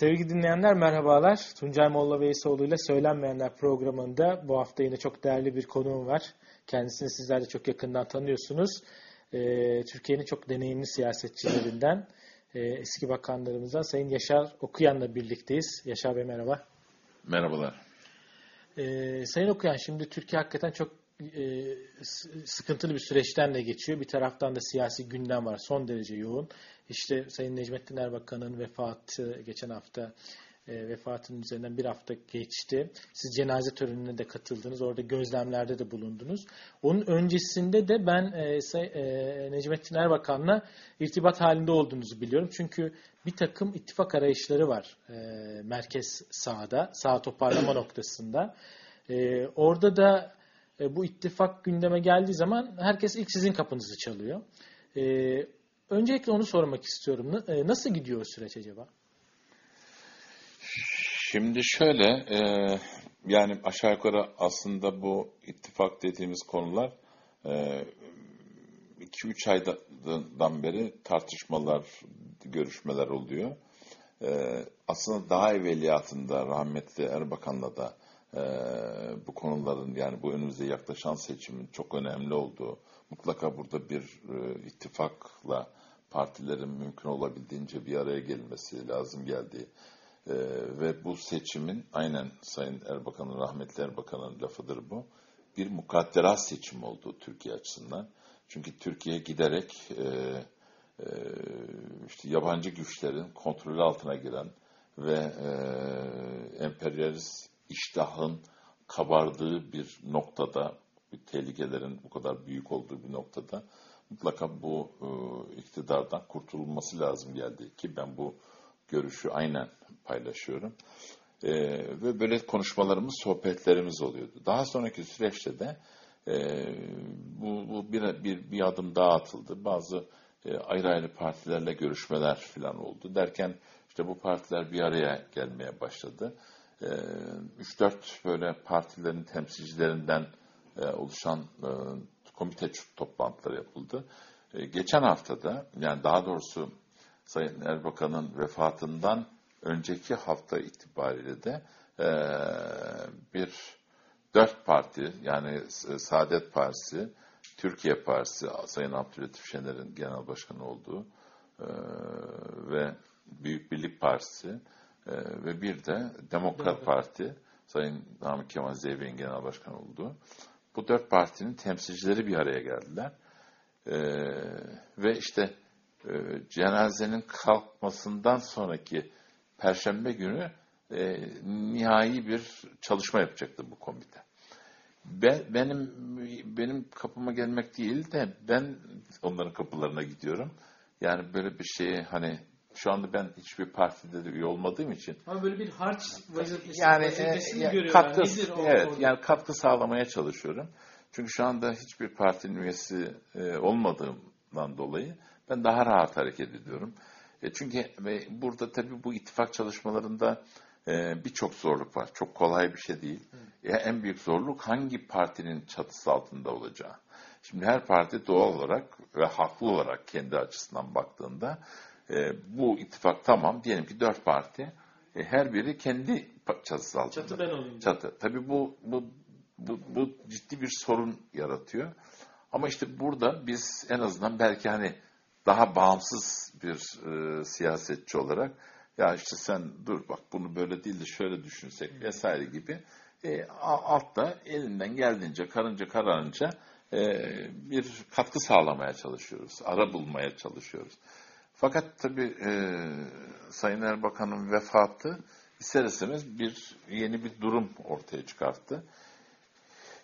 Sevgili dinleyenler merhabalar. Tuncay Molla Veysoğlu ile Söylenmeyenler programında bu hafta yine çok değerli bir konuğum var. Kendisini sizler de çok yakından tanıyorsunuz. Ee, Türkiye'nin çok deneyimli siyasetçilerinden, e, eski bakanlarımızdan Sayın Yaşar Okuyan'la birlikteyiz. Yaşar Bey merhaba. Merhabalar. Ee, Sayın Okuyan şimdi Türkiye hakikaten çok e, sıkıntılı bir süreçten de geçiyor. Bir taraftan da siyasi gündem var. Son derece yoğun. İşte Sayın Necmettin Erbakan'ın vefatı geçen hafta e, vefatının üzerinden bir hafta geçti. Siz cenaze törenine de katıldınız. Orada gözlemlerde de bulundunuz. Onun öncesinde de ben e, say, e, Necmettin Erbakan'la irtibat halinde olduğunuzu biliyorum. Çünkü bir takım ittifak arayışları var e, merkez sağda, sağ toparlama noktasında. E, orada da e, bu ittifak gündeme geldiği zaman herkes ilk sizin kapınızı çalıyor. E, öncelikle onu sormak istiyorum. E, nasıl gidiyor süreç acaba? Şimdi şöyle, e, yani aşağı yukarı aslında bu ittifak dediğimiz konular 2-3 e, aydan beri tartışmalar, görüşmeler oluyor. E, aslında daha evveliyatında rahmetli Erbakan'la da e, bu konuların yani bu önümüze yaklaşan seçimin çok önemli olduğu, mutlaka burada bir e, ittifakla partilerin mümkün olabildiğince bir araya gelmesi lazım geldiği e, ve bu seçimin aynen Sayın Erbakan'ın, rahmetli Erbakan'ın lafıdır bu, bir mukadderat seçim olduğu Türkiye açısından. Çünkü Türkiye giderek e, e, işte yabancı güçlerin kontrolü altına giren ve e, emperyalist iştahın kabardığı bir noktada, bir tehlikelerin bu kadar büyük olduğu bir noktada mutlaka bu e, iktidardan kurtulması lazım geldi ki ben bu görüşü aynen paylaşıyorum. E, ve böyle konuşmalarımız, sohbetlerimiz oluyordu. Daha sonraki süreçte de e, bu, bu bir, bir, bir adım daha atıldı. Bazı e, ayrı ayrı partilerle görüşmeler falan oldu. Derken işte bu partiler bir araya gelmeye başladı. 3-4 ee, böyle partilerin temsilcilerinden e, oluşan e, komite toplantıları yapıldı. E, geçen haftada yani daha doğrusu Sayın Erbakan'ın vefatından önceki hafta itibariyle de bir dört parti yani Saadet Partisi, Türkiye Partisi, Sayın Abdülhatif Şener'in genel başkanı olduğu ve Büyük Birlik Partisi, ve bir de Demokrat evet. Parti, Sayın Namık Kemal Zeybek'in genel başkan olduğu. Bu dört partinin temsilcileri bir araya geldiler. E, ve işte e, cenazenin kalkmasından sonraki Perşembe günü e, nihai bir çalışma yapacaktı bu komite. Ben, benim benim kapıma gelmek değil de ben onların kapılarına gidiyorum. Yani böyle bir şeyi hani şu anda ben hiçbir partide de üye olmadığım için. Ama böyle bir harç vazifesi, yani, vazifesi e, katkı, evet, orada? yani katkı sağlamaya çalışıyorum. Çünkü şu anda hiçbir partinin üyesi e, olmadığımdan dolayı ben daha rahat hareket ediyorum. E, çünkü ve burada tabii bu ittifak çalışmalarında e, birçok zorluk var. Çok kolay bir şey değil. E, en büyük zorluk hangi partinin çatısı altında olacağı. Şimdi her parti doğal olarak ve haklı olarak kendi açısından baktığında e, bu ittifak tamam diyelim ki dört parti e, her biri kendi çatısı altında. Çatı ben olayım. Çatı. Tabii bu, bu, bu, bu ciddi bir sorun yaratıyor. Ama işte burada biz en azından belki hani daha bağımsız bir e, siyasetçi olarak ya işte sen dur bak bunu böyle değil de şöyle düşünsek vesaire gibi e, altta elinden geldiğince karınca kararınca e, bir katkı sağlamaya çalışıyoruz. Ara bulmaya çalışıyoruz. Fakat tabii e, Sayın Erbakan'ın vefatı ister istemez bir yeni bir durum ortaya çıkarttı.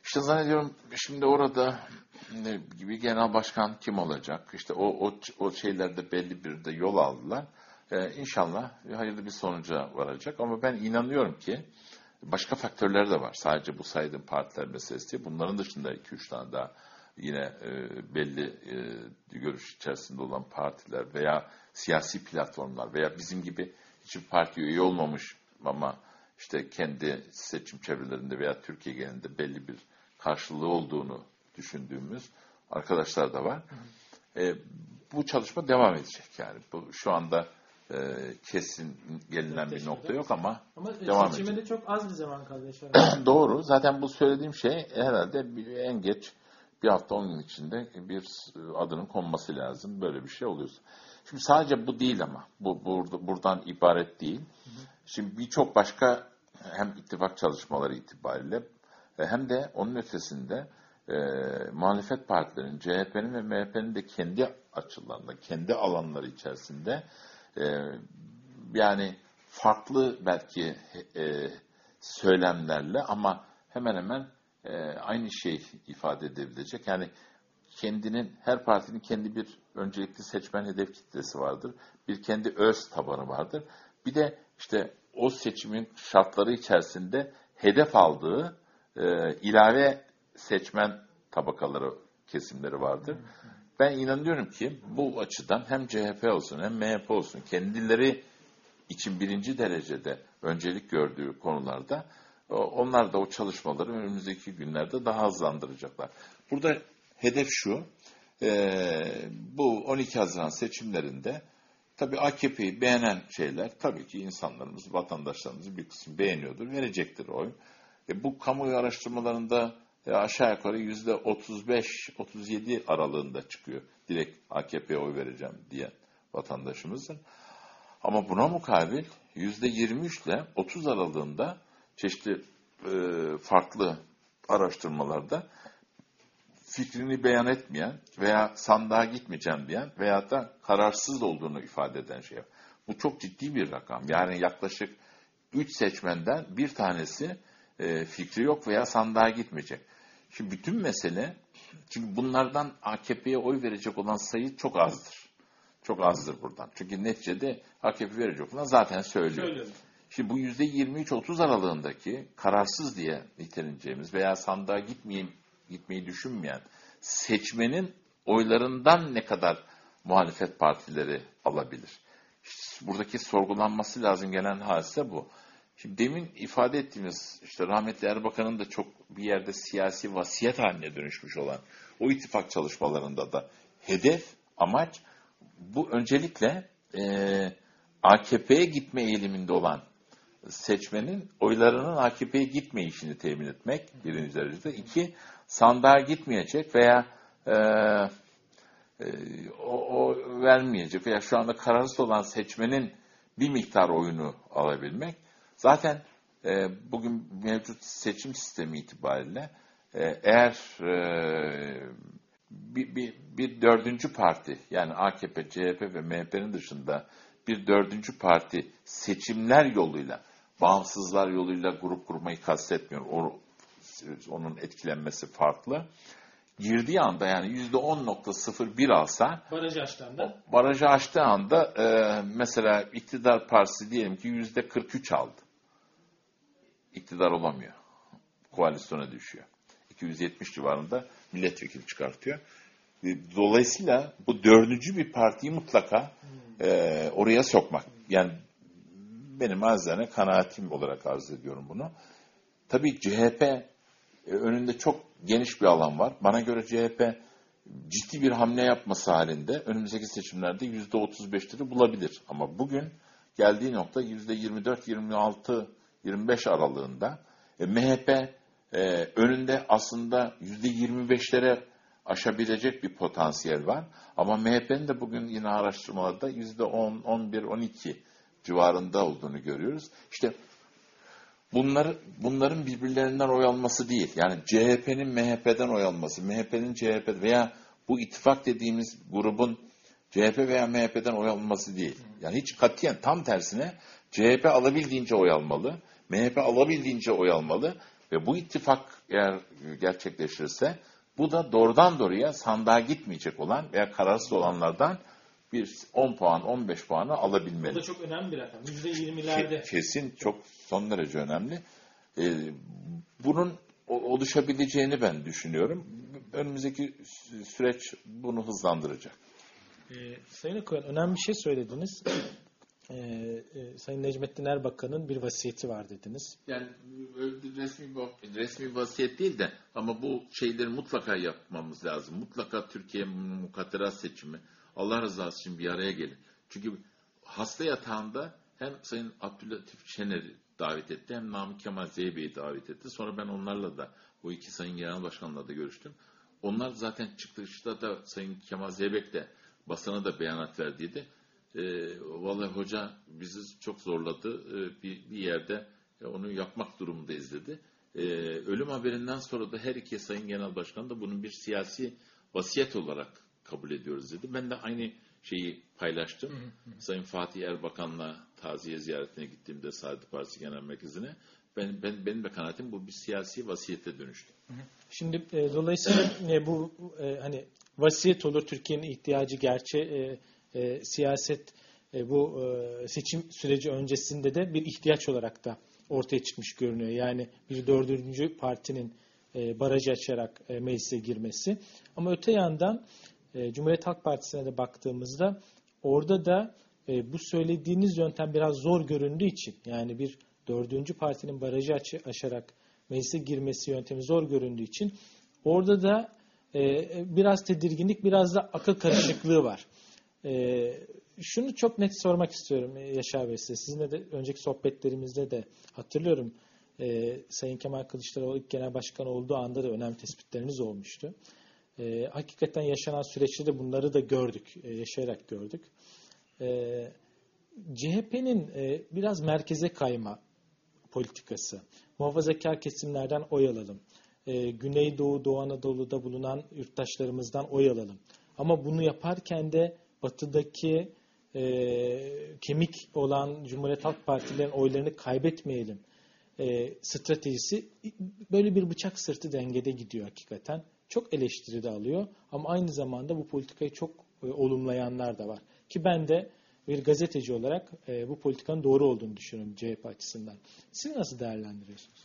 İşte zannediyorum şimdi orada gibi genel başkan kim olacak? İşte o o, o şeylerde belli bir de yol aldılar. Ee, inşallah hayırlı bir sonuca varacak. Ama ben inanıyorum ki başka faktörler de var. Sadece bu saydığım partiler meselesi değil. Bunların dışında 2-3 tane daha yine e, belli e, görüş içerisinde olan partiler veya siyasi platformlar veya bizim gibi hiçbir parti üye olmamış ama işte kendi seçim çevrelerinde veya Türkiye genelinde belli bir karşılığı olduğunu düşündüğümüz arkadaşlar da var. Hı hı. E, bu çalışma devam edecek yani. Bu, şu anda e, kesin gelinen bir nokta yok ama Ama devam edecek. de çok az bir zaman kaldı. Doğru. Zaten bu söylediğim şey herhalde en geç bir hafta on gün içinde bir adının konması lazım. Böyle bir şey oluyorsa. Şimdi sadece bu değil ama. Bu burada, buradan ibaret değil. Şimdi birçok başka hem ittifak çalışmaları itibariyle e, hem de onun ötesinde e, muhalefet partilerin, CHP'nin ve MHP'nin de kendi açılarında, kendi alanları içerisinde e, yani farklı belki e, söylemlerle ama hemen hemen e, aynı şey ifade edebilecek. Yani kendinin, her partinin kendi bir öncelikli seçmen hedef kitlesi vardır. Bir kendi öz tabanı vardır. Bir de işte o seçimin şartları içerisinde hedef aldığı e, ilave seçmen tabakaları, kesimleri vardır. Ben inanıyorum ki bu açıdan hem CHP olsun hem MHP olsun kendileri için birinci derecede öncelik gördüğü konularda onlar da o çalışmaları önümüzdeki günlerde daha hızlandıracaklar. Burada hedef şu, e, bu 12 Haziran seçimlerinde tabii AKP'yi beğenen şeyler tabii ki insanlarımız, vatandaşlarımız bir kısmı beğeniyordur, verecektir oy. E, bu kamuoyu araştırmalarında e, aşağı yukarı yüzde 35-37 aralığında çıkıyor. Direkt AKP'ye oy vereceğim diyen vatandaşımızın. Ama buna mukabil yüzde 23 ile 30 aralığında çeşitli e, farklı araştırmalarda fikrini beyan etmeyen veya sandığa gitmeyeceğim diyen veya da kararsız olduğunu ifade eden şey. Bu çok ciddi bir rakam. Yani yaklaşık 3 seçmenden bir tanesi e, fikri yok veya sandığa gitmeyecek. Şimdi bütün mesele, çünkü bunlardan AKP'ye oy verecek olan sayı çok azdır. Çok azdır buradan. Çünkü neticede AKP verecek olan zaten söylüyor. Söylüyorum. Şimdi bu yüzde 23-30 aralığındaki kararsız diye niteleneceğimiz veya sandığa gitmeyeyim, gitmeyi düşünmeyen seçmenin oylarından ne kadar muhalefet partileri alabilir? İşte buradaki sorgulanması lazım gelen hadise bu. Şimdi demin ifade ettiğimiz işte rahmetli Erbakan'ın da çok bir yerde siyasi vasiyet haline dönüşmüş olan o ittifak çalışmalarında da hedef, amaç bu öncelikle eee AKP'ye gitme eğiliminde olan seçmenin oylarının AKP'ye gitme işini temin etmek birinci derecede. İki, sandığa gitmeyecek veya e, e, o, o vermeyecek veya şu anda kararsız olan seçmenin bir miktar oyunu alabilmek. Zaten e, bugün mevcut seçim sistemi itibariyle e, eğer e, bir, bir, bir dördüncü parti yani AKP, CHP ve MHP'nin dışında bir dördüncü parti seçimler yoluyla, bağımsızlar yoluyla grup kurmayı kastetmiyorum. O, onun etkilenmesi farklı. Girdiği anda yani %10.01 alsa Baraj açtığında barajı açtığı anda e, mesela iktidar partisi diyelim ki %43 aldı. İktidar olamıyor. Koalisyona düşüyor. 270 civarında milletvekili çıkartıyor. E, Dolayısıyla bu dördüncü bir partiyi mutlaka e, oraya sokmak. Yani benim azizane kanaatim olarak arz ediyorum bunu. Tabii CHP e, önünde çok geniş bir alan var. Bana göre CHP ciddi bir hamle yapması halinde önümüzdeki seçimlerde yüzde 35'leri bulabilir. Ama bugün geldiği nokta yüzde 24, 26, 25 aralığında. E, MHP e, önünde aslında yüzde 25'lere aşabilecek bir potansiyel var. Ama MHP'nin de bugün yine araştırmalarda yüzde 10, 11, 12 civarında olduğunu görüyoruz. İşte bunları, bunların birbirlerinden oy alması değil. Yani CHP'nin MHP'den oy alması, MHP'nin CHP veya bu ittifak dediğimiz grubun CHP veya MHP'den oy alması değil. Yani hiç katiyen tam tersine CHP alabildiğince oy almalı, MHP alabildiğince oy almalı ve bu ittifak eğer gerçekleşirse bu da doğrudan doğruya sandığa gitmeyecek olan veya kararsız olanlardan bir 10 puan, 15 puanı bu alabilmeli. da çok önemli bir rakam. Ke- %20'lerde. Kesin çok son derece önemli. Ee, bunun o- oluşabileceğini ben düşünüyorum. Önümüzdeki sü- süreç bunu hızlandıracak. Ee, Sayın Okuyan önemli bir şey söylediniz. Ee, e, Sayın Necmettin Erbakan'ın bir vasiyeti var dediniz. Yani resmi resmi vasiyet değil de ama bu şeyleri mutlaka yapmamız lazım. Mutlaka Türkiye mukadderat seçimi Allah rızası için bir araya gelin. Çünkü hasta yatağında hem Sayın Abdülatif Şener'i davet etti hem Namık Kemal Zeybe'yi davet etti. Sonra ben onlarla da o iki Sayın Genel Başkan'la da görüştüm. Onlar zaten çıkışta da Sayın Kemal Zeybek de basına da beyanat verdiydi. E, vallahi hoca bizi çok zorladı. E, bir, bir yerde e, onu yapmak durumundayız dedi. E, ölüm haberinden sonra da her iki Sayın Genel Başkan da bunun bir siyasi vasiyet olarak kabul ediyoruz dedi. Ben de aynı şeyi paylaştım. Hı hı. Sayın Fatih Erbakan'la taziye ziyaretine gittiğimde Saadet Partisi Genel Merkezi'ne ben, ben, benim de kanaatim bu bir siyasi vasiyete dönüştü. Şimdi e, dolayısıyla e, bu e, hani vasiyet olur Türkiye'nin ihtiyacı gerçi e, e, siyaset e, bu e, seçim süreci öncesinde de bir ihtiyaç olarak da ortaya çıkmış görünüyor. Yani bir dördüncü partinin e, barajı açarak e, meclise girmesi. Ama öte yandan e, Cumhuriyet Halk Partisi'ne de baktığımızda orada da e, bu söylediğiniz yöntem biraz zor göründüğü için yani bir dördüncü partinin barajı aşarak meclise girmesi yöntemi zor göründüğü için orada da e, biraz tedirginlik biraz da akıl karışıklığı var. E, şunu çok net sormak istiyorum Yaşar Bey size. Sizinle de önceki sohbetlerimizde de hatırlıyorum. Sayın Kemal Kılıçdaroğlu ilk genel başkan olduğu anda da önemli tespitleriniz olmuştu. E, hakikaten yaşanan süreçte de bunları da gördük, e, yaşayarak gördük. E, CHP'nin e, biraz merkeze kayma politikası, muhafazakar kesimlerden oy alalım, e, Güneydoğu, Doğu Anadolu'da bulunan yurttaşlarımızdan oy alalım. Ama bunu yaparken de batıdaki e, kemik olan Cumhuriyet Halk Partilerin oylarını kaybetmeyelim e, stratejisi böyle bir bıçak sırtı dengede gidiyor hakikaten. Çok eleştiri de alıyor ama aynı zamanda bu politikayı çok e, olumlayanlar da var. Ki ben de bir gazeteci olarak e, bu politikanın doğru olduğunu düşünüyorum CHP açısından. Siz nasıl değerlendiriyorsunuz?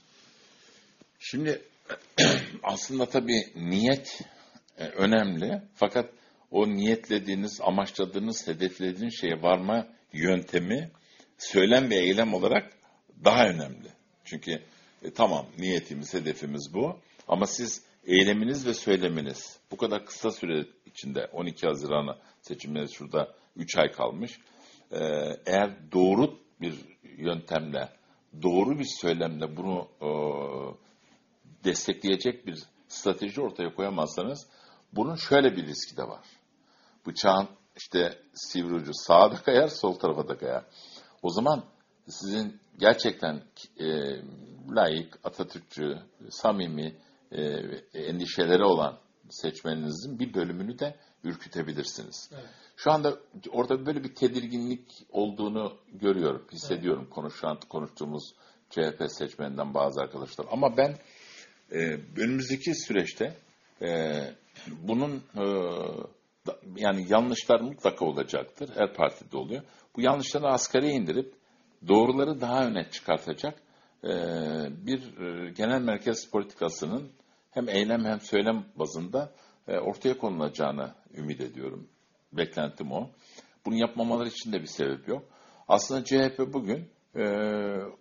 Şimdi aslında tabii niyet e, önemli fakat o niyetlediğiniz, amaçladığınız, hedeflediğiniz şeye varma yöntemi söylem ve eylem olarak daha önemli. Çünkü e, tamam niyetimiz, hedefimiz bu ama siz eyleminiz ve söyleminiz bu kadar kısa süre içinde 12 Haziran'a seçimleri şurada 3 ay kalmış. Ee, eğer doğru bir yöntemle, doğru bir söylemle bunu e, destekleyecek bir strateji ortaya koyamazsanız bunun şöyle bir riski de var. Bıçağın işte sivri ucu sağa da kayar, sol tarafa da kayar. O zaman sizin gerçekten e, layık, Atatürkçü, samimi, e, endişeleri olan seçmeninizin bir bölümünü de ürkütebilirsiniz. Evet. Şu anda orada böyle bir tedirginlik olduğunu görüyorum, hissediyorum evet. konuşan, konuştuğumuz CHP seçmeninden bazı arkadaşlar. Ama ben e, önümüzdeki süreçte e, bunun e, da, yani yanlışlar mutlaka olacaktır. Her partide oluyor. Bu yanlışları asgari indirip doğruları daha öne çıkartacak e, bir e, genel merkez politikasının hem eylem hem söylem bazında e, ortaya konulacağını ümit ediyorum. Beklentim o. Bunu yapmamaları için de bir sebep yok. Aslında CHP bugün e,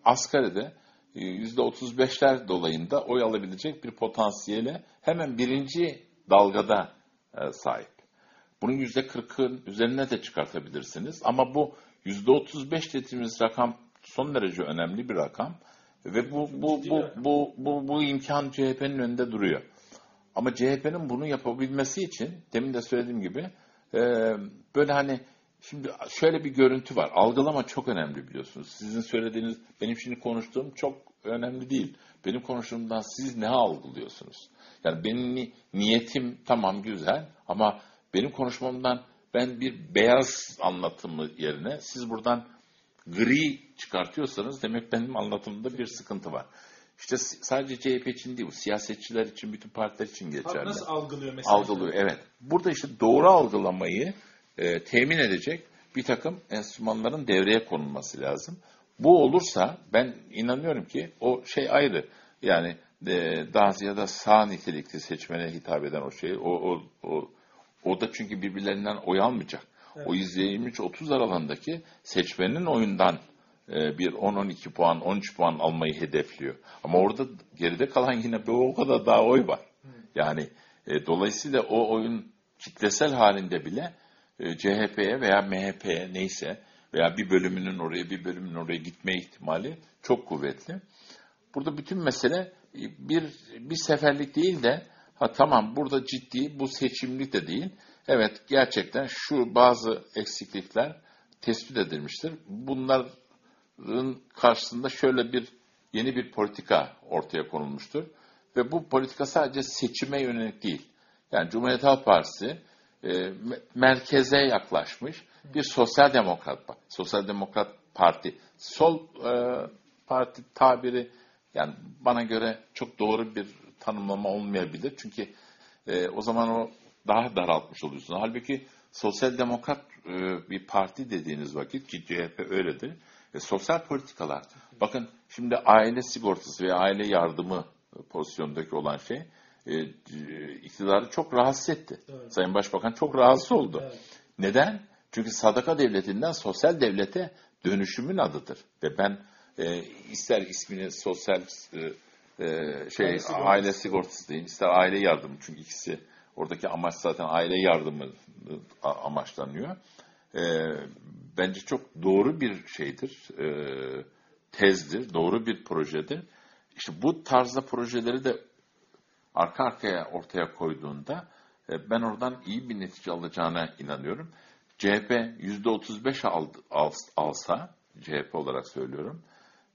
asgaride %35'ler dolayında oy alabilecek bir potansiyele hemen birinci dalgada e, sahip. Bunun %40'ın üzerine de çıkartabilirsiniz. Ama bu %35 dediğimiz rakam son derece önemli bir rakam. Ve bu bu bu bu bu, bu imkan CHP'nin önünde duruyor. Ama CHP'nin bunu yapabilmesi için demin de söylediğim gibi e, böyle hani şimdi şöyle bir görüntü var. Algılama çok önemli biliyorsunuz. Sizin söylediğiniz benim şimdi konuştuğum çok önemli değil. Benim konuştuğumdan siz ne algılıyorsunuz? Yani benim niyetim tamam güzel ama benim konuşmamdan ben bir beyaz anlatımı yerine siz buradan gri çıkartıyorsanız demek benim anlatımda bir sıkıntı var. İşte sadece CHP için değil bu. Siyasetçiler için, bütün partiler için geçerli. Nasıl algılıyor mesela? Algılıyor, evet. Burada işte doğru algılamayı e, temin edecek bir takım enstrümanların devreye konulması lazım. Bu olursa ben inanıyorum ki o şey ayrı. Yani e, daha ziyade sağ nitelikli seçmene hitap eden o şey, o, o, o, o da çünkü birbirlerinden oy almayacak. Evet. O %23-30 aralığındaki seçmenin oyundan e, bir 10-12 puan, 13 puan almayı hedefliyor. Ama orada geride kalan yine bir o kadar daha oy var. Yani e, dolayısıyla o oyun kitlesel halinde bile e, CHP'ye veya MHP'ye neyse veya bir bölümünün oraya bir bölümünün oraya gitme ihtimali çok kuvvetli. Burada bütün mesele bir bir seferlik değil de ha tamam burada ciddi bu seçimlik de değil. Evet gerçekten şu bazı eksiklikler tespit edilmiştir. Bunların karşısında şöyle bir yeni bir politika ortaya konulmuştur. Ve bu politika sadece seçime yönelik değil. Yani Cumhuriyet Halk Partisi e, merkeze yaklaşmış bir sosyal demokrat, sosyal demokrat parti. Sol e, parti tabiri yani bana göre çok doğru bir tanımlama olmayabilir. Çünkü e, o zaman o daha daraltmış oluyorsun. Halbuki sosyal demokrat e, bir parti dediğiniz vakit ki CHP öyledir. E, sosyal politikalar. Bakın şimdi aile sigortası veya aile yardımı pozisyondaki olan şey e, iktidarı çok rahatsız etti. Evet. Sayın Başbakan çok rahatsız oldu. Evet. Neden? Çünkü sadaka devletinden sosyal devlete dönüşümün adıdır. Ve ben e, ister ismini sosyal e, e, şey aile sigortası. aile sigortası diyeyim, ister aile yardımı çünkü ikisi oradaki amaç zaten aile yardımı amaçlanıyor. E, bence çok doğru bir şeydir, e, tezdir, doğru bir projedir. İşte bu tarzda projeleri de arka arkaya ortaya koyduğunda e, ben oradan iyi bir netice alacağına inanıyorum. CHP %35 al, al, alsa, CHP olarak söylüyorum,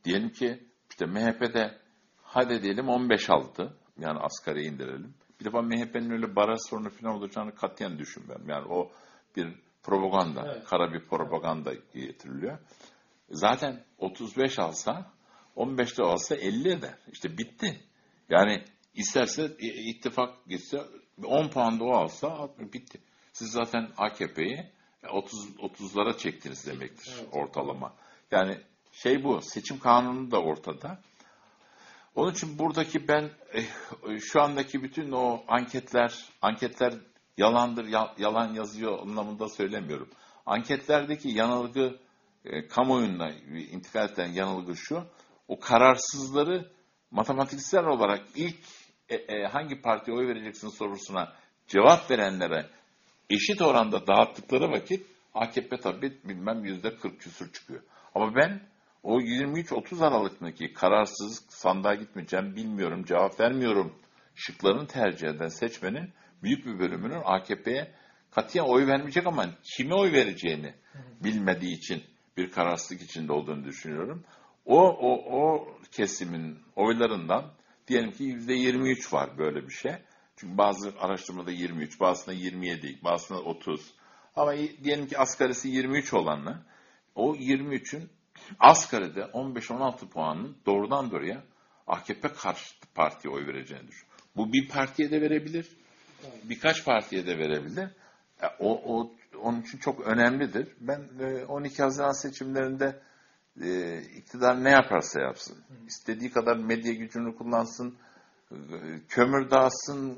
diyelim ki işte MHP'de hadi diyelim 15 aldı, yani asgari indirelim. Bir defa MHP'nin öyle baraj sorunu falan olacağını katiyen düşünmüyorum. Yani o bir propaganda, evet. kara bir propaganda getiriliyor. Zaten 35 alsa, 15'te alsa 50 eder. İşte bitti. Yani isterse ittifak gitse 10 puan da o alsa bitti. Siz zaten AKP'yi 30 30'lara çektiniz demektir evet. ortalama. Yani şey bu, seçim kanunu da ortada. Onun için buradaki ben eh, şu andaki bütün o anketler, anketler yalandır, yalan yazıyor anlamında söylemiyorum. Anketlerdeki yanılgı, e, kamuoyuna intikal eden yanılgı şu, o kararsızları matematiksel olarak ilk e, e, hangi partiye oy vereceksin sorusuna cevap verenlere eşit oranda dağıttıkları vakit AKP tabii bilmem yüzde 40 küsur çıkıyor. Ama ben o 23-30 Aralık'taki kararsız sandığa gitmeyeceğim, bilmiyorum, cevap vermiyorum şıklarını tercih eden seçmenin büyük bir bölümünün AKP'ye katiyen oy vermeyecek ama kime oy vereceğini bilmediği için bir kararsızlık içinde olduğunu düşünüyorum. O, o, o kesimin oylarından diyelim ki yüzde 23 var böyle bir şey. Çünkü bazı araştırmada 23, bazısında 27, bazısında 30. Ama diyelim ki asgarisi 23 olanla o 23'ün asgaride 15-16 puanın doğrudan doğruya AKP karşıtı partiye oy vereceğini düşün. Bu bir partiye de verebilir, birkaç partiye de verebilir. E, o, o onun için çok önemlidir. Ben 12 e, Haziran seçimlerinde e, iktidar ne yaparsa yapsın, istediği kadar medya gücünü kullansın, kömür dağıtsın,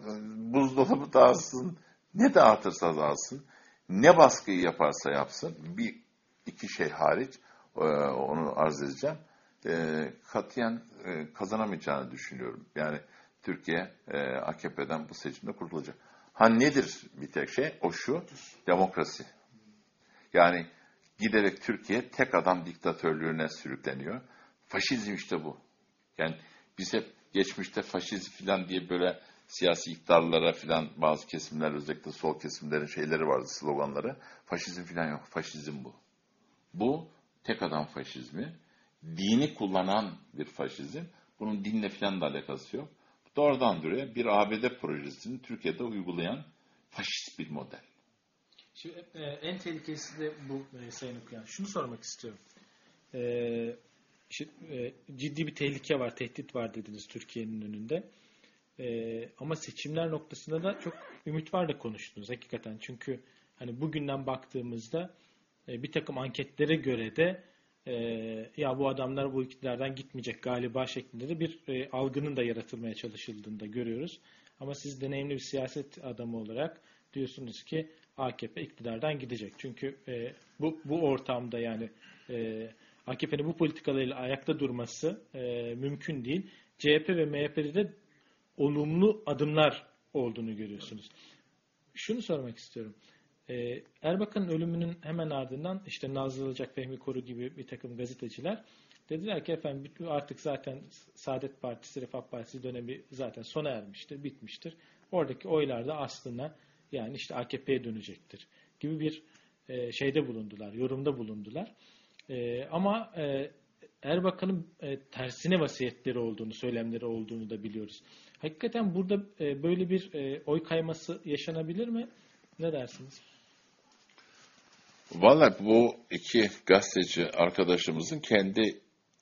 buzdolabı dağıtsın, ne dağıtırsa dağıtsın, ne baskıyı yaparsa yapsın, bir iki şey hariç e, onu arz edeceğim. E, katiyen e, kazanamayacağını düşünüyorum. Yani Türkiye e, AKP'den bu seçimde kurtulacak. Ha nedir bir tek şey? O şu, demokrasi. Yani giderek Türkiye tek adam diktatörlüğüne sürükleniyor. Faşizm işte bu. Yani biz hep geçmişte faşizm falan diye böyle siyasi iktidarlara falan bazı kesimler özellikle sol kesimlerin şeyleri vardı sloganları. Faşizm falan yok. Faşizm bu. Bu tek adam faşizmi. Dini kullanan bir faşizm. Bunun dinle falan da alakası yok. Doğrudan doğruya bir ABD projesini Türkiye'de uygulayan faşist bir model. Şimdi, e, en tehlikelisi de bu e, Sayın Okuyan. Şunu sormak istiyorum. E, işte, e, ciddi bir tehlike var, tehdit var dediniz Türkiye'nin önünde. E, ama seçimler noktasında da çok ümit var da konuştunuz hakikaten. Çünkü hani bugünden baktığımızda bir takım anketlere göre de e, ya bu adamlar bu iktidardan gitmeyecek galiba şeklinde de bir e, algının da yaratılmaya çalışıldığını da görüyoruz. Ama siz deneyimli bir siyaset adamı olarak diyorsunuz ki AKP iktidardan gidecek. Çünkü e, bu bu ortamda yani e, AKP'nin bu politikalarıyla ayakta durması e, mümkün değil. CHP ve MHP'de de olumlu adımlar olduğunu görüyorsunuz. Şunu sormak istiyorum. E, Erbakan'ın ölümünün hemen ardından işte Nazlı Ilıcak, Fehmi Koru gibi bir takım gazeteciler dediler ki efendim artık zaten Saadet Partisi, Refah Partisi dönemi zaten sona ermiştir, bitmiştir. Oradaki oylar da aslında yani işte AKP'ye dönecektir gibi bir e, şeyde bulundular, yorumda bulundular. E, ama e, Erbakan'ın e, tersine vasiyetleri olduğunu, söylemleri olduğunu da biliyoruz. Hakikaten burada e, böyle bir e, oy kayması yaşanabilir mi? Ne dersiniz? Valla bu iki gazeteci arkadaşımızın kendi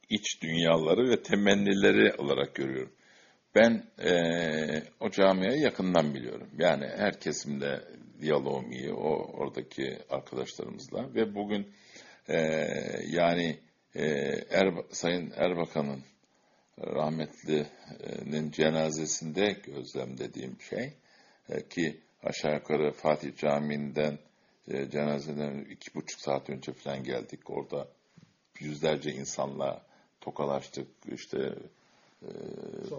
iç dünyaları ve temennileri olarak görüyorum. Ben e, o camiayı yakından biliyorum. Yani her kesimde diyaloğum iyi o oradaki arkadaşlarımızla ve bugün e, yani e, er, Sayın Erbakan'ın rahmetlinin cenazesinde gözlemlediğim şey e, ki aşağı yukarı Fatih Camii'nden e, cenazeden iki buçuk saat önce falan geldik. Orada yüzlerce insanla tokalaştık. İşte e,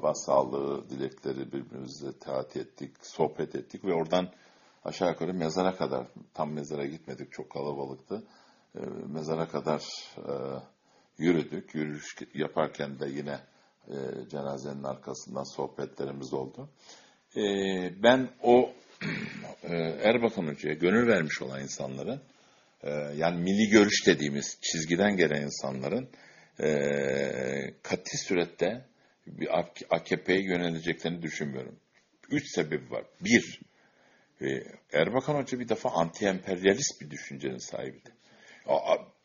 başsağlığı dilekleri birbirimizle taat ettik, sohbet ettik ve oradan aşağı yukarı mezara kadar, tam mezara gitmedik, çok kalabalıktı. E, mezara kadar e, yürüdük. Yürüyüş yaparken de yine e, cenazenin arkasından sohbetlerimiz oldu. E, ben o Erbakan Hoca'ya gönül vermiş olan insanların, e, yani milli görüş dediğimiz çizgiden gelen insanların e, katı surette AKP'ye yöneleceklerini düşünmüyorum. Üç sebebi var. Bir, e, Erbakan Hoca bir defa anti-emperyalist bir düşüncenin sahibiydi.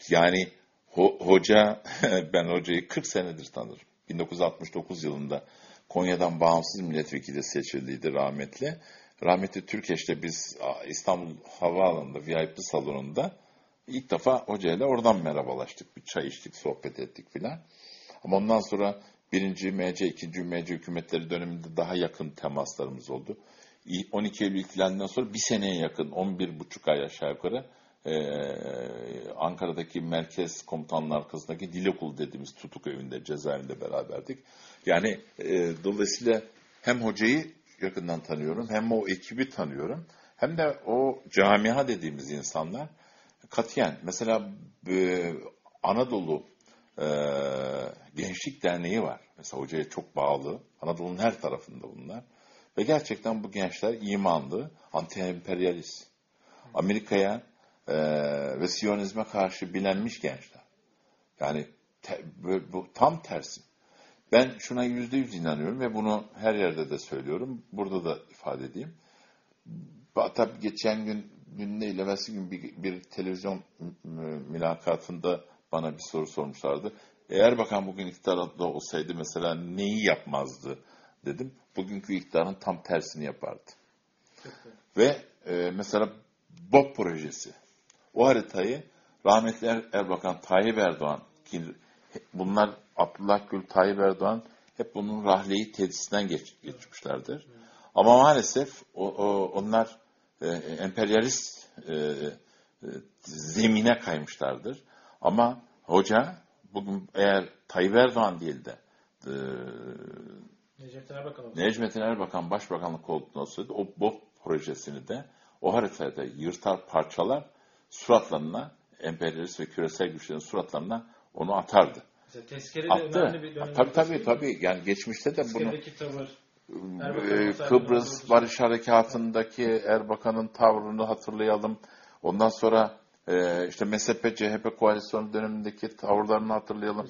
Yani ho, hoca, ben hocayı 40 senedir tanırım. 1969 yılında Konya'dan bağımsız milletvekili seçildiydi rahmetli. Rahmetli Türkeş'te biz İstanbul Havaalanı'nda VIP salonunda ilk defa hocayla oradan merhabalaştık. Bir çay içtik, sohbet ettik filan. Ama ondan sonra birinci MC, ikinci MC hükümetleri döneminde daha yakın temaslarımız oldu. 12 Eylül ihtilalinden sonra bir seneye yakın, 11 buçuk ay aşağı yukarı e, Ankara'daki merkez komutanının arkasındaki dil okulu dediğimiz tutuk evinde, cezaevinde beraberdik. Yani e, dolayısıyla hem hocayı yakından tanıyorum, hem o ekibi tanıyorum, hem de o camia dediğimiz insanlar katiyen, mesela e, Anadolu e, Gençlik Derneği var. Mesela hocaya çok bağlı. Anadolu'nun her tarafında bunlar. Ve gerçekten bu gençler imanlı, anti-emperyalist. Amerika'ya e, ve Siyonizme karşı bilenmiş gençler. Yani te, bu, bu tam tersi. Ben şuna yüzde yüz inanıyorum ve bunu her yerde de söylüyorum. Burada da ifade edeyim. Tabii geçen gün, gün değil, evvelsi gün bir, bir televizyon mülakatında bana bir soru sormuşlardı. Eğer bakan bugün iktidarda olsaydı mesela neyi yapmazdı dedim. Bugünkü iktidarın tam tersini yapardı. Ve e, mesela BOP projesi. O haritayı rahmetli er, Erbakan Tayyip Erdoğan ki bunlar Abdullah Gül Tayyip Erdoğan hep bunun rahleyi tedrisinden geç, geçmişlerdir. Ama maalesef o, o, onlar e, emperyalist e, e, zemine kaymışlardır. Ama hoca bugün eğer Tayyip Erdoğan değil de e, Necmettin Erbakan, Necmettin Erbakan başbakanlık koltuğuna olsaydı o BOP projesini de o haritada yırtar parçalar suratlarına emperyalist ve küresel güçlerin suratlarına onu atardı. Tezkerede Attı. bir dönem. Tabii tabii tabii. Yani geçmişte de bunu tavır, e, Kıbrıs Barış Harekatı'ndaki Erbakan'ın tavrını hatırlayalım. Ondan sonra e, işte MSP CHP koalisyonu dönemindeki tavırlarını hatırlayalım.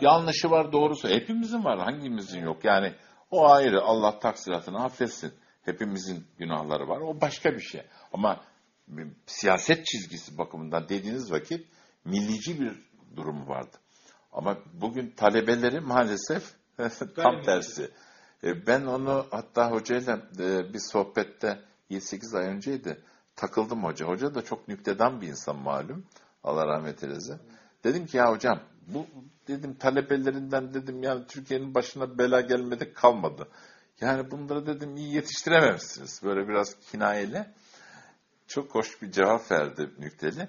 Yanlışı var, doğrusu. Hepimizin var. Hangimizin yok? Yani o ayrı. Allah taksiratını affetsin. Hepimizin günahları var. O başka bir şey. Ama siyaset çizgisi bakımından dediğiniz vakit millici bir durumu vardı. Ama bugün talebeleri maalesef tam tersi. E, ben onu hatta hocayla e, bir sohbette 7-8 ay önceydi. Takıldım hoca. Hoca da çok nüktedan bir insan malum. Allah rahmet eylesin. Dedim ki ya hocam bu dedim talebelerinden dedim yani Türkiye'nin başına bela gelmedi kalmadı. Yani bunları dedim iyi yetiştirememişsiniz. Böyle biraz kinayeyle. Çok hoş bir cevap verdi Nükteli.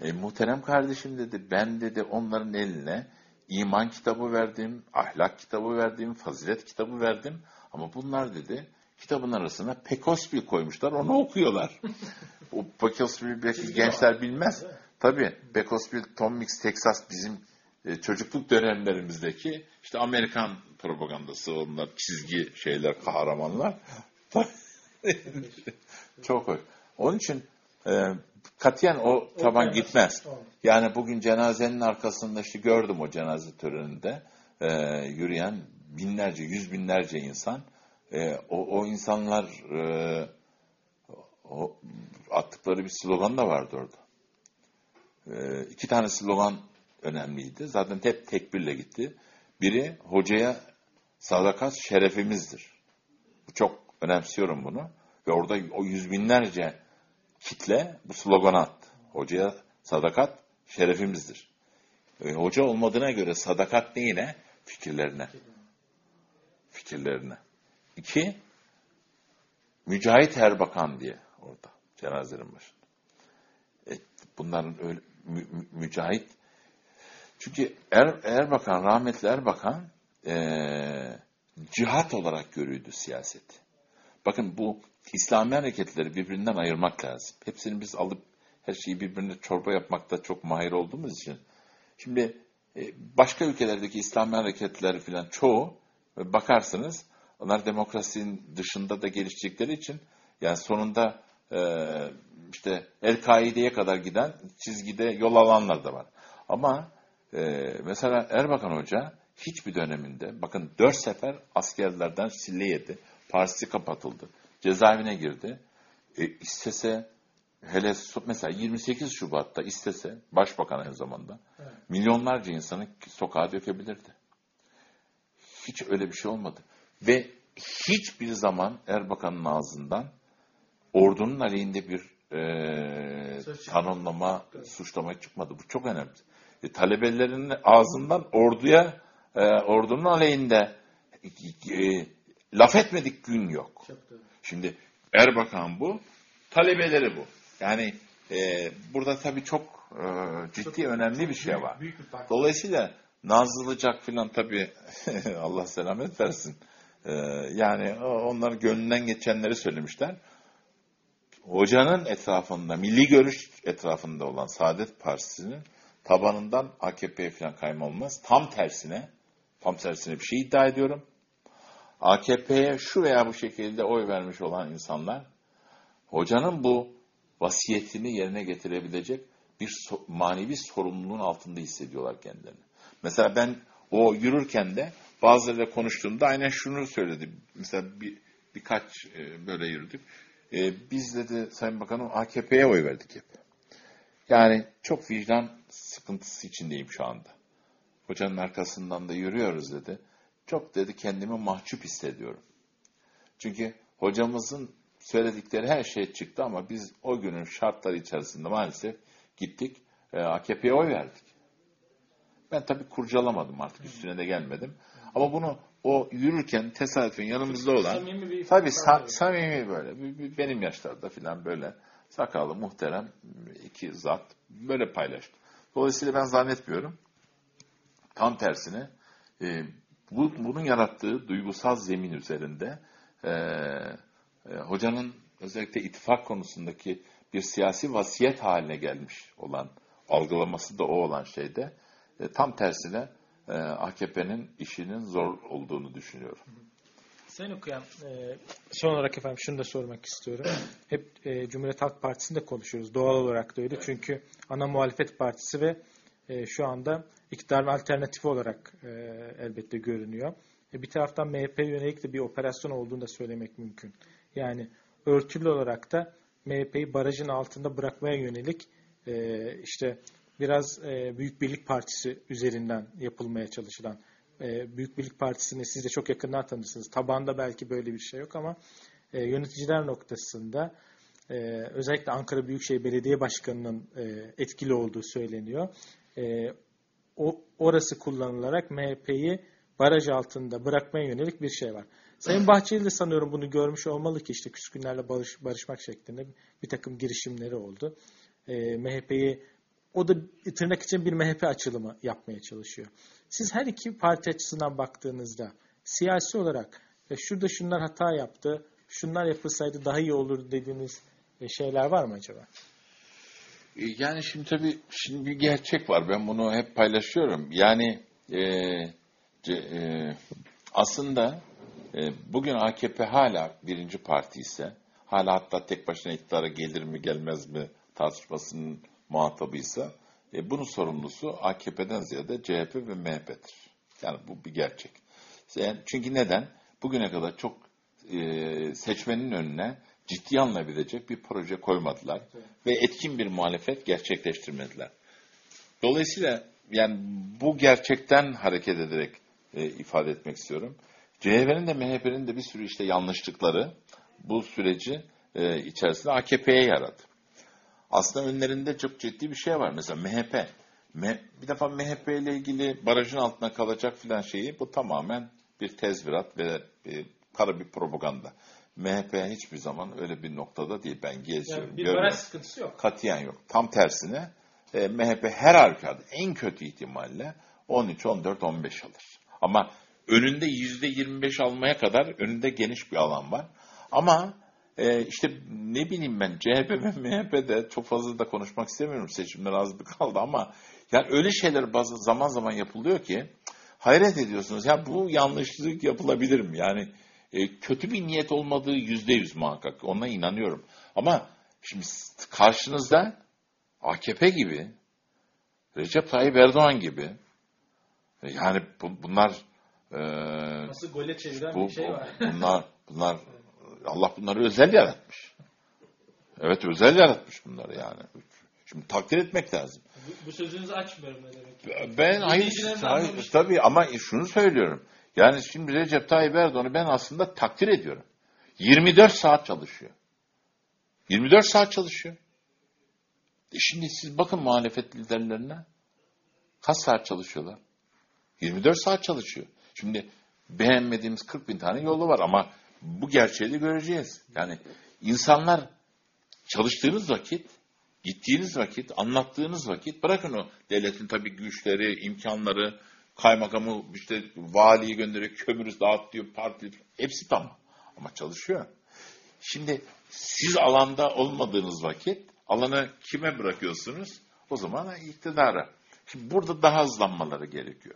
E, muhterem kardeşim dedi, ben dedi onların eline iman kitabı verdim, ahlak kitabı verdim, fazilet kitabı verdim. Ama bunlar dedi kitabın arasına Pekosbil koymuşlar. Onu okuyorlar. o Pekosbil belki gençler bilmez. Tabii Pekosbil, Tom Mix, Texas bizim e, çocukluk dönemlerimizdeki işte Amerikan propagandası onlar çizgi şeyler kahramanlar. Çok hoş. Onun için e, katiyen o taban gitmez. Yani bugün cenazenin arkasında işte gördüm o cenaze töreninde e, yürüyen binlerce, yüz binlerce insan. E, o, o insanlar e, o, attıkları bir slogan da vardı orada. E, iki tane slogan önemliydi. Zaten hep tekbirle gitti. Biri hocaya sadakat şerefimizdir. Çok önemsiyorum bunu. Ve orada o yüz binlerce kitle bu sloganı attı. Hocaya sadakat şerefimizdir. E, hoca olmadığına göre sadakat neyine? Fikirlerine. Fikirlerine. İki, Mücahit Erbakan diye orada cenazelerin başında. E, bunların öyle mü, Mücahit çünkü er, Erbakan, rahmetli Erbakan e, cihat olarak görüyordu siyaseti. Bakın bu İslami hareketleri birbirinden ayırmak lazım. Hepsini biz alıp her şeyi birbirine çorba yapmakta çok mahir olduğumuz için. Şimdi e, başka ülkelerdeki İslami hareketler filan çoğu e, bakarsınız onlar demokrasinin dışında da gelişecekleri için yani sonunda e, işte El-Kaide'ye kadar giden çizgide yol alanlar da var. Ama mesela Erbakan Hoca hiçbir döneminde bakın dört sefer askerlerden sille yedi. Partisi kapatıldı. Cezaevine girdi. E, istese hele mesela 28 Şubat'ta istese başbakan aynı zamanda evet. milyonlarca insanı sokağa dökebilirdi. Hiç öyle bir şey olmadı. Ve hiçbir zaman Erbakan'ın ağzından ordunun aleyhinde bir e, tanımlama, suçlama çıkmadı. Bu çok önemli. E, talebelerin ağzından orduya, e, ordunun aleyhinde e, laf etmedik gün yok. Şimdi Erbakan bu, talebeleri bu. Yani e, burada tabii çok e, ciddi çok, önemli bir şey büyük, var. Büyük bir Dolayısıyla Nazlıcak filan tabii Allah selamet versin. E, yani onlar gönlünden geçenleri söylemişler. Hocanın etrafında, milli görüş etrafında olan Saadet Partisi'nin tabanından AKP'ye falan kayma olmaz. Tam tersine, tam tersine bir şey iddia ediyorum. AKP'ye şu veya bu şekilde oy vermiş olan insanlar hocanın bu vasiyetini yerine getirebilecek bir so manevi sorumluluğun altında hissediyorlar kendilerini. Mesela ben o yürürken de bazılarıyla konuştuğumda aynen şunu söyledi. Mesela bir, birkaç e, böyle yürüdük. E, biz dedi Sayın Bakanım AKP'ye oy verdik hep. Yani çok vicdan sıkıntısı içindeyim şu anda. Hocanın arkasından da yürüyoruz dedi. Çok dedi kendimi mahcup hissediyorum. Çünkü hocamızın söyledikleri her şey çıktı ama biz o günün şartları içerisinde maalesef gittik e, AKP'ye oy verdik. Ben tabii kurcalamadım artık üstüne de gelmedim. Ama bunu o yürürken tesadüfen yanımızda olan samimi tabii sa samimi böyle benim yaşlarda filan böyle sakallı muhterem iki zat böyle paylaştı. Dolayısıyla ben zannetmiyorum. Tam tersine e, bu, bunun yarattığı duygusal zemin üzerinde e, e, hocanın özellikle ittifak konusundaki bir siyasi vasiyet haline gelmiş olan algılaması da o olan şeyde e, tam tersine e, AKP'nin işinin zor olduğunu düşünüyorum. Sayın Okuyan, e, son olarak efendim şunu da sormak istiyorum. Hep e, Cumhuriyet Halk Partisi'nde konuşuyoruz. Doğal olarak da öyle. Çünkü ana muhalefet partisi ve e, şu anda iktidarın alternatifi olarak e, elbette görünüyor. E, bir taraftan MHP yönelik de bir operasyon olduğunu da söylemek mümkün. Yani örtülü olarak da MHP'yi barajın altında bırakmaya yönelik işte biraz Büyük Birlik Partisi üzerinden yapılmaya çalışılan Büyük Birlik Partisi'ni siz de çok yakından tanırsınız. Tabanda belki böyle bir şey yok ama yöneticiler noktasında özellikle Ankara Büyükşehir Belediye Başkanı'nın etkili olduğu söyleniyor. E, o orası kullanılarak MHP'yi baraj altında bırakmaya yönelik bir şey var. Sayın Bahçeli de sanıyorum bunu görmüş olmalı ki işte küskünlerle barış, barışmak şeklinde bir takım girişimleri oldu. E, MHP'yi o da tırnak için bir MHP açılımı yapmaya çalışıyor. Siz her iki parti açısından baktığınızda siyasi olarak e, şurada şunlar hata yaptı, şunlar yapılsaydı daha iyi olur dediğiniz e, şeyler var mı acaba? E, yani şimdi tabii şimdi bir gerçek var. Ben bunu hep paylaşıyorum. Yani e, ce, e, aslında e, bugün AKP hala birinci parti ise hala hatta tek başına iktidara gelir mi gelmez mi tartışmasının muhatabıysa e, bunun sorumlusu AKP'den ziyade CHP ve MHP'dir. Yani bu bir gerçek. Çünkü neden? Bugüne kadar çok e, seçmenin önüne ciddi alınabilecek bir proje koymadılar evet. ve etkin bir muhalefet gerçekleştirmediler. Dolayısıyla yani bu gerçekten hareket ederek e, ifade etmek istiyorum. CHP'nin de MHP'nin de bir sürü işte yanlışlıkları bu süreci e, içerisinde AKP'ye yaradı. Aslında önlerinde çok ciddi bir şey var. Mesela MHP. bir defa MHP ile ilgili barajın altına kalacak filan şeyi bu tamamen bir tezvirat ve e, kara bir propaganda. MHP hiçbir zaman öyle bir noktada değil. Ben geziyorum. Yani bir baraj sıkıntısı yok. Katiyen yok. Tam tersine e, MHP her halükarda en kötü ihtimalle 13, 14, 15 alır. Ama önünde %25 almaya kadar önünde geniş bir alan var. Ama e, işte ne bileyim ben CHP ve MHP'de çok fazla da konuşmak istemiyorum. Seçimler az bir kaldı ama yani öyle şeyler bazı zaman zaman yapılıyor ki hayret ediyorsunuz. Ya bu yanlışlık yapılabilir mi? Yani e, kötü bir niyet olmadığı yüzde yüz muhakkak. Ona inanıyorum. Ama şimdi karşınızda AKP gibi, Recep Tayyip Erdoğan gibi, e, yani bu, bunlar e, Nasıl gole çeviren bu, bir şey var. bunlar, bunlar Allah bunları özel yaratmış. Evet özel yaratmış bunları yani. Şimdi takdir etmek lazım. Bu, bu sözünüzü açmıyorum ne demek? Ben hayır, hayır tabii ama şunu söylüyorum. Yani şimdi Recep Tayyip Erdoğan'ı ben aslında takdir ediyorum. 24 saat çalışıyor. 24 saat çalışıyor. E şimdi siz bakın muhalefet liderlerine. Kaç saat çalışıyorlar? 24 saat çalışıyor. Şimdi beğenmediğimiz 40 bin tane yolu var ama bu gerçeği de göreceğiz. Yani insanlar çalıştığınız vakit, gittiğiniz vakit, anlattığınız vakit bırakın o devletin tabii güçleri, imkanları, kaymakamı işte valiyi gönderiyor, kömürü dağıt diyor, parti hepsi tamam. Ama çalışıyor. Şimdi siz alanda olmadığınız vakit alanı kime bırakıyorsunuz? O zaman iktidara. Şimdi burada daha hızlanmaları gerekiyor.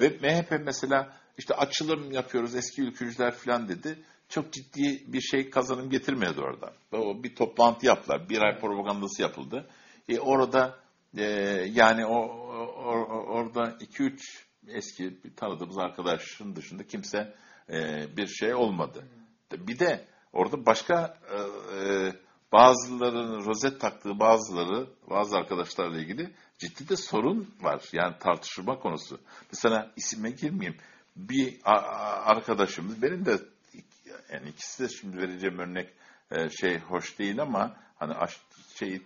Ve MHP mesela işte açılım yapıyoruz eski ülkücüler falan dedi. Çok ciddi bir şey kazanım getirmedi orada. O bir toplantı yaptılar. Bir ay propagandası yapıldı. E orada e, yani o, o orada 2-3 eski bir tanıdığımız arkadaşın dışında kimse e, bir şey olmadı. Bir de orada başka e, e, bazılarının rozet taktığı bazıları, bazı arkadaşlarla ilgili ciddi de sorun var. Yani tartışma konusu. Mesela isime girmeyeyim. Bir arkadaşımız, benim de yani ikisi de şimdi vereceğim örnek e, şey hoş değil ama hani şeyi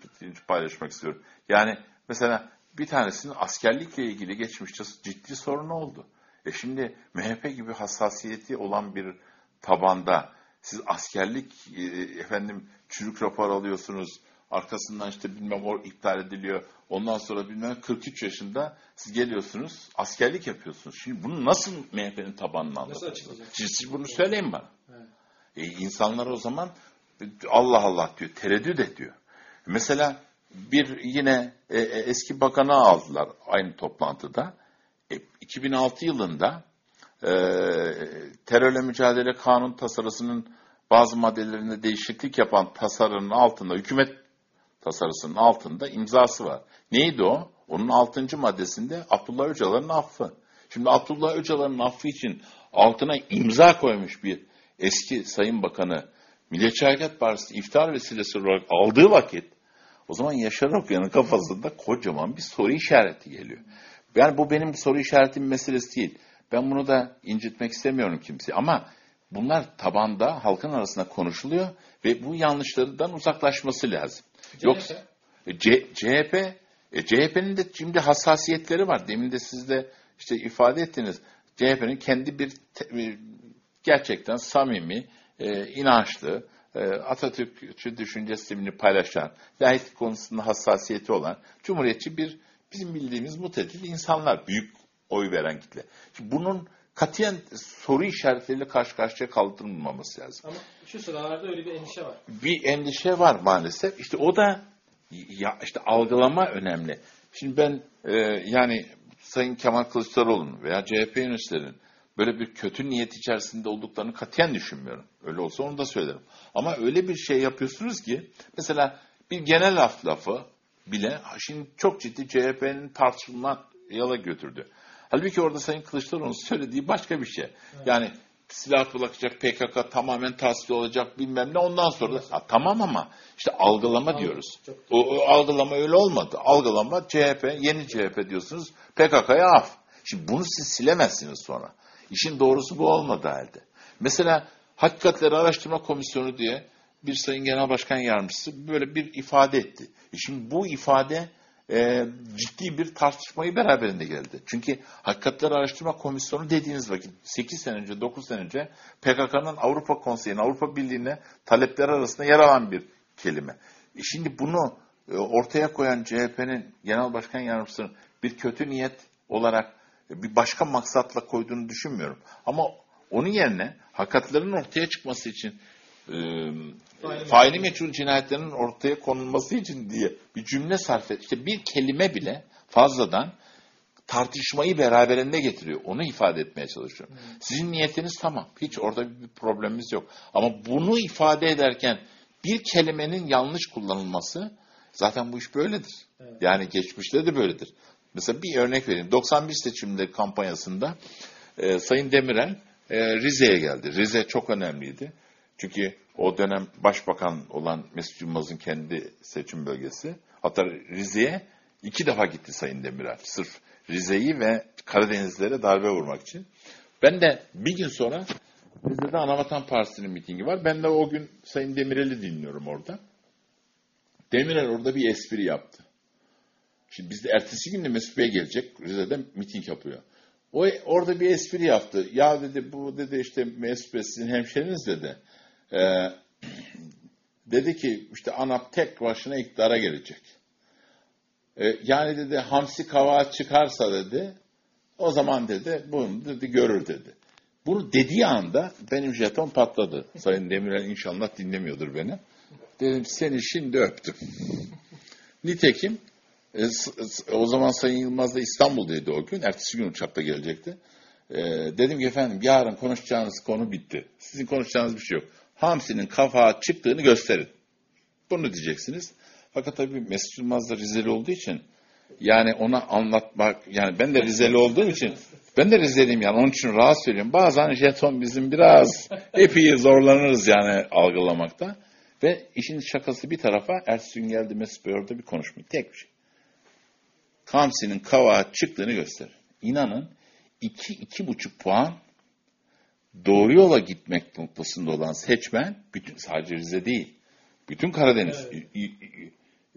paylaşmak istiyorum. Yani mesela bir tanesinin askerlikle ilgili geçmişte ciddi sorun oldu. E şimdi MHP gibi hassasiyeti olan bir tabanda siz askerlik e, efendim çürük rapor alıyorsunuz. Arkasından işte bilmem o iptal ediliyor. Ondan sonra bilmem 43 yaşında siz geliyorsunuz askerlik yapıyorsunuz. Şimdi bunu nasıl MHP'nin tabanına anlatacaksınız? Siz, siz bunu söyleyin bana. Evet. E, insanlar o zaman Allah Allah diyor, tereddüt ediyor. Mesela bir yine e, e, eski bakanı aldılar aynı toplantıda. E, 2006 yılında e, terörle mücadele kanun tasarısının bazı maddelerinde değişiklik yapan tasarının altında, hükümet tasarısının altında imzası var. Neydi o? Onun 6. maddesinde Abdullah Öcalan'ın affı. Şimdi Abdullah Öcalan'ın affı için altına imza koymuş bir eski Sayın Bakanı Milliyetçi Hareket Partisi iftar vesilesi olarak aldığı vakit o zaman Yaşar Okuyan'ın kafasında kocaman bir soru işareti geliyor. Yani bu benim soru işaretim meselesi değil. Ben bunu da incitmek istemiyorum kimse. Ama bunlar tabanda halkın arasında konuşuluyor ve bu yanlışlardan uzaklaşması lazım. CHP. Yoksa e, C, CHP e, CHP'nin de şimdi hassasiyetleri var. Demin de siz de işte ifade ettiniz. CHP'nin kendi bir te, gerçekten samimi, e, inançlı, Atatürkçü düşünce sistemini paylaşan, layık konusunda hassasiyeti olan, cumhuriyetçi bir bizim bildiğimiz mutedil insanlar, büyük oy veren kitle. Şimdi bunun katiyen soru işaretleriyle karşı karşıya kaldırılmaması lazım. Ama şu sıralarda öyle bir endişe var. Bir endişe var maalesef. İşte o da ya işte algılama önemli. Şimdi ben e, yani Sayın Kemal Kılıçdaroğlu'nun veya CHP yöneticilerinin böyle bir kötü niyet içerisinde olduklarını katiyen düşünmüyorum. Öyle olsa onu da söylerim. Ama öyle bir şey yapıyorsunuz ki mesela bir genel laf lafı bile şimdi çok ciddi CHP'nin tartışılma yola götürdü. Halbuki orada Sayın Kılıçdaroğlu'nun söylediği başka bir şey. Evet. Yani silah bırakacak, PKK tamamen tahsil olacak bilmem ne ondan sonra da, ha, tamam ama işte algılama Anladım. diyoruz. O, o algılama öyle olmadı. Algılama CHP, yeni CHP diyorsunuz PKK'ya af. Şimdi bunu siz silemezsiniz sonra. İşin doğrusu bu olmadı halde. Mesela Hakikatleri Araştırma Komisyonu diye bir Sayın Genel Başkan Yardımcısı böyle bir ifade etti. E şimdi bu ifade e, ciddi bir tartışmayı beraberinde geldi. Çünkü Hakikatler Araştırma Komisyonu dediğiniz vakit 8 sene önce 9 sene önce PKK'nın Avrupa Konseyi'ne Avrupa Birliği'ne talepler arasında yer alan bir kelime. E şimdi bunu e, ortaya koyan CHP'nin Genel Başkan Yardımcısının bir kötü niyet olarak bir başka maksatla koyduğunu düşünmüyorum. Ama onun yerine hakikatlerin ortaya çıkması için e, faili meçhul cinayetlerinin ortaya konulması için diye bir cümle sarf et. İşte bir kelime bile fazladan tartışmayı beraberinde getiriyor. Onu ifade etmeye çalışıyorum. Hmm. Sizin niyetiniz tamam. Hiç orada bir problemimiz yok. Ama bunu ifade ederken bir kelimenin yanlış kullanılması zaten bu iş böyledir. Evet. Yani geçmişte de böyledir. Mesela bir örnek vereyim. 91 seçimleri kampanyasında e, Sayın Demirel e, Rize'ye geldi. Rize çok önemliydi. Çünkü o dönem başbakan olan Mesut Yılmaz'ın kendi seçim bölgesi. Hatta Rize'ye iki defa gitti Sayın Demirel. Sırf Rize'yi ve Karadenizlere darbe vurmak için. Ben de bir gün sonra Rize'de Anavatan Partisi'nin mitingi var. Ben de o gün Sayın Demirel'i dinliyorum orada. Demirel orada bir espri yaptı. Şimdi bizde ertesi gün de Mesut Bey gelecek. Rize'de miting yapıyor. O orada bir espri yaptı. Ya dedi bu dedi işte Mesut Bey sizin hemşeriniz dedi. Ee, dedi ki işte ANAP tek başına iktidara gelecek. Ee, yani dedi hamsi kavağı çıkarsa dedi o zaman dedi bunu dedi görür dedi. Bunu dediği anda benim jeton patladı. Sayın Demirel inşallah dinlemiyordur beni. Dedim seni şimdi öptüm. Nitekim e, o zaman Sayın Yılmaz da İstanbul'daydı o gün. Ertesi gün uçakta gelecekti. E, dedim ki efendim yarın konuşacağınız konu bitti. Sizin konuşacağınız bir şey yok. Hamsi'nin kafa çıktığını gösterin. Bunu diyeceksiniz. Fakat tabii Mesut Yılmaz da Rizeli olduğu için yani ona anlatmak yani ben de Rizeli olduğum için ben de Rizeliyim yani onun için rahat söylüyorum. Bazen jeton bizim biraz epey zorlanırız yani algılamakta. Ve işin şakası bir tarafa ertesi gün geldi Mesut Bey orada bir konuşma. Tek bir şey. Kamsi'nin kavağa çıktığını gösterir. İnanın 2-2,5 puan doğru yola gitmek noktasında olan seçmen, bütün sadece Rize değil, bütün Karadeniz, evet.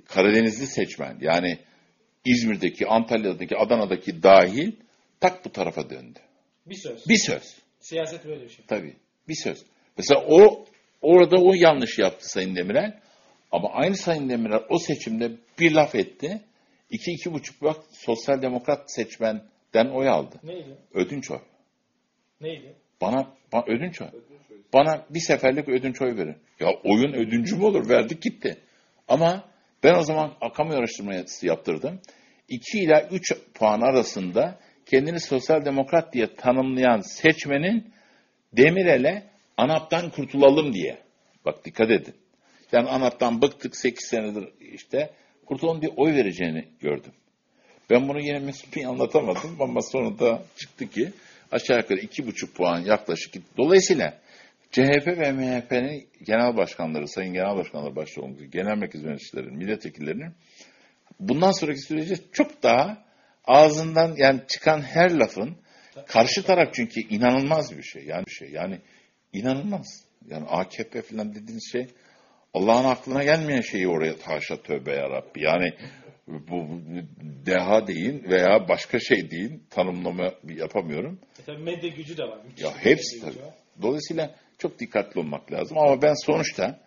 Karadenizli seçmen, yani İzmir'deki, Antalya'daki, Adana'daki dahil tak bu tarafa döndü. Bir söz. Bir söz. Siyaset böyle bir şey. Tabii. Bir söz. Mesela o orada o yanlış yaptı Sayın Demirel. Ama aynı Sayın Demirel o seçimde bir laf etti. İki, iki buçuk bak sosyal demokrat seçmenden oy aldı. Neydi? Ödünç oy. Neydi? Bana, bana ödünç oy. Bana bir seferlik ödünç oy verin. Ya oyun ödüncü mü olur? Verdik gitti. Ama ben o zaman kamu araştırması yaptırdım. 2 ila 3 puan arasında kendini sosyal demokrat diye tanımlayan seçmenin Demirel'e ANAP'tan kurtulalım diye. Bak dikkat edin. Yani ANAP'tan bıktık 8 senedir işte kurtulalım diye oy vereceğini gördüm. Ben bunu yine Mesut anlatamadım ama sonunda çıktı ki aşağı yukarı iki buçuk puan yaklaşık. Dolayısıyla CHP ve MHP'nin genel başkanları, sayın genel başkanları başta olmak üzere, genel merkez yöneticilerin, milletvekillerinin bundan sonraki sürece çok daha ağzından yani çıkan her lafın karşı taraf çünkü inanılmaz bir şey. Yani bir şey. Yani inanılmaz. Yani AKP falan dediğiniz şey Allah'ın aklına gelmeyen şeyi oraya haşa tövbe yarabbi. Yani bu deha deyin veya başka şey deyin tanımlama yapamıyorum. E tabii medya gücü de var. Ya hepsi tabii. Dolayısıyla çok dikkatli olmak lazım. Ama ben sonuçta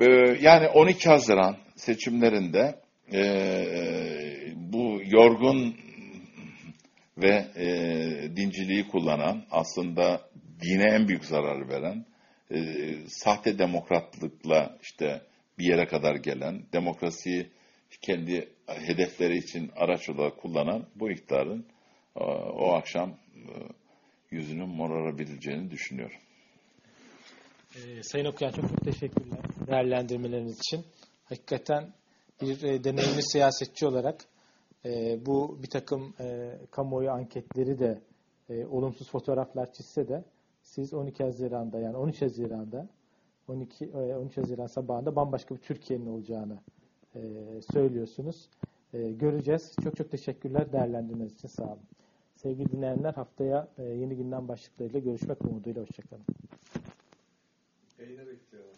e, yani 12 Haziran seçimlerinde e, bu yorgun ve e, dinciliği kullanan, aslında dine en büyük zararı veren, e, sahte demokratlıkla işte bir yere kadar gelen, demokrasiyi kendi hedefleri için araç olarak kullanan bu iktidarın e, o akşam e, yüzünün morarabileceğini düşünüyorum. Ee, Sayın Okuyan çok çok teşekkürler değerlendirmeleriniz için. Hakikaten bir e, deneyimli siyasetçi olarak e, bu bir takım e, kamuoyu anketleri de e, olumsuz fotoğraflar çizse de siz 12 Haziran'da yani 13 Haziran'da 12 e, 13 Haziran sabahında bambaşka bir Türkiye'nin olacağını e, söylüyorsunuz. E, göreceğiz. Çok çok teşekkürler değerlendirmeniz için sağ olun. Sevgili dinleyenler haftaya e, yeni gündem başlıklarıyla görüşmek umuduyla hoşçakalın. Yayına bekliyorum.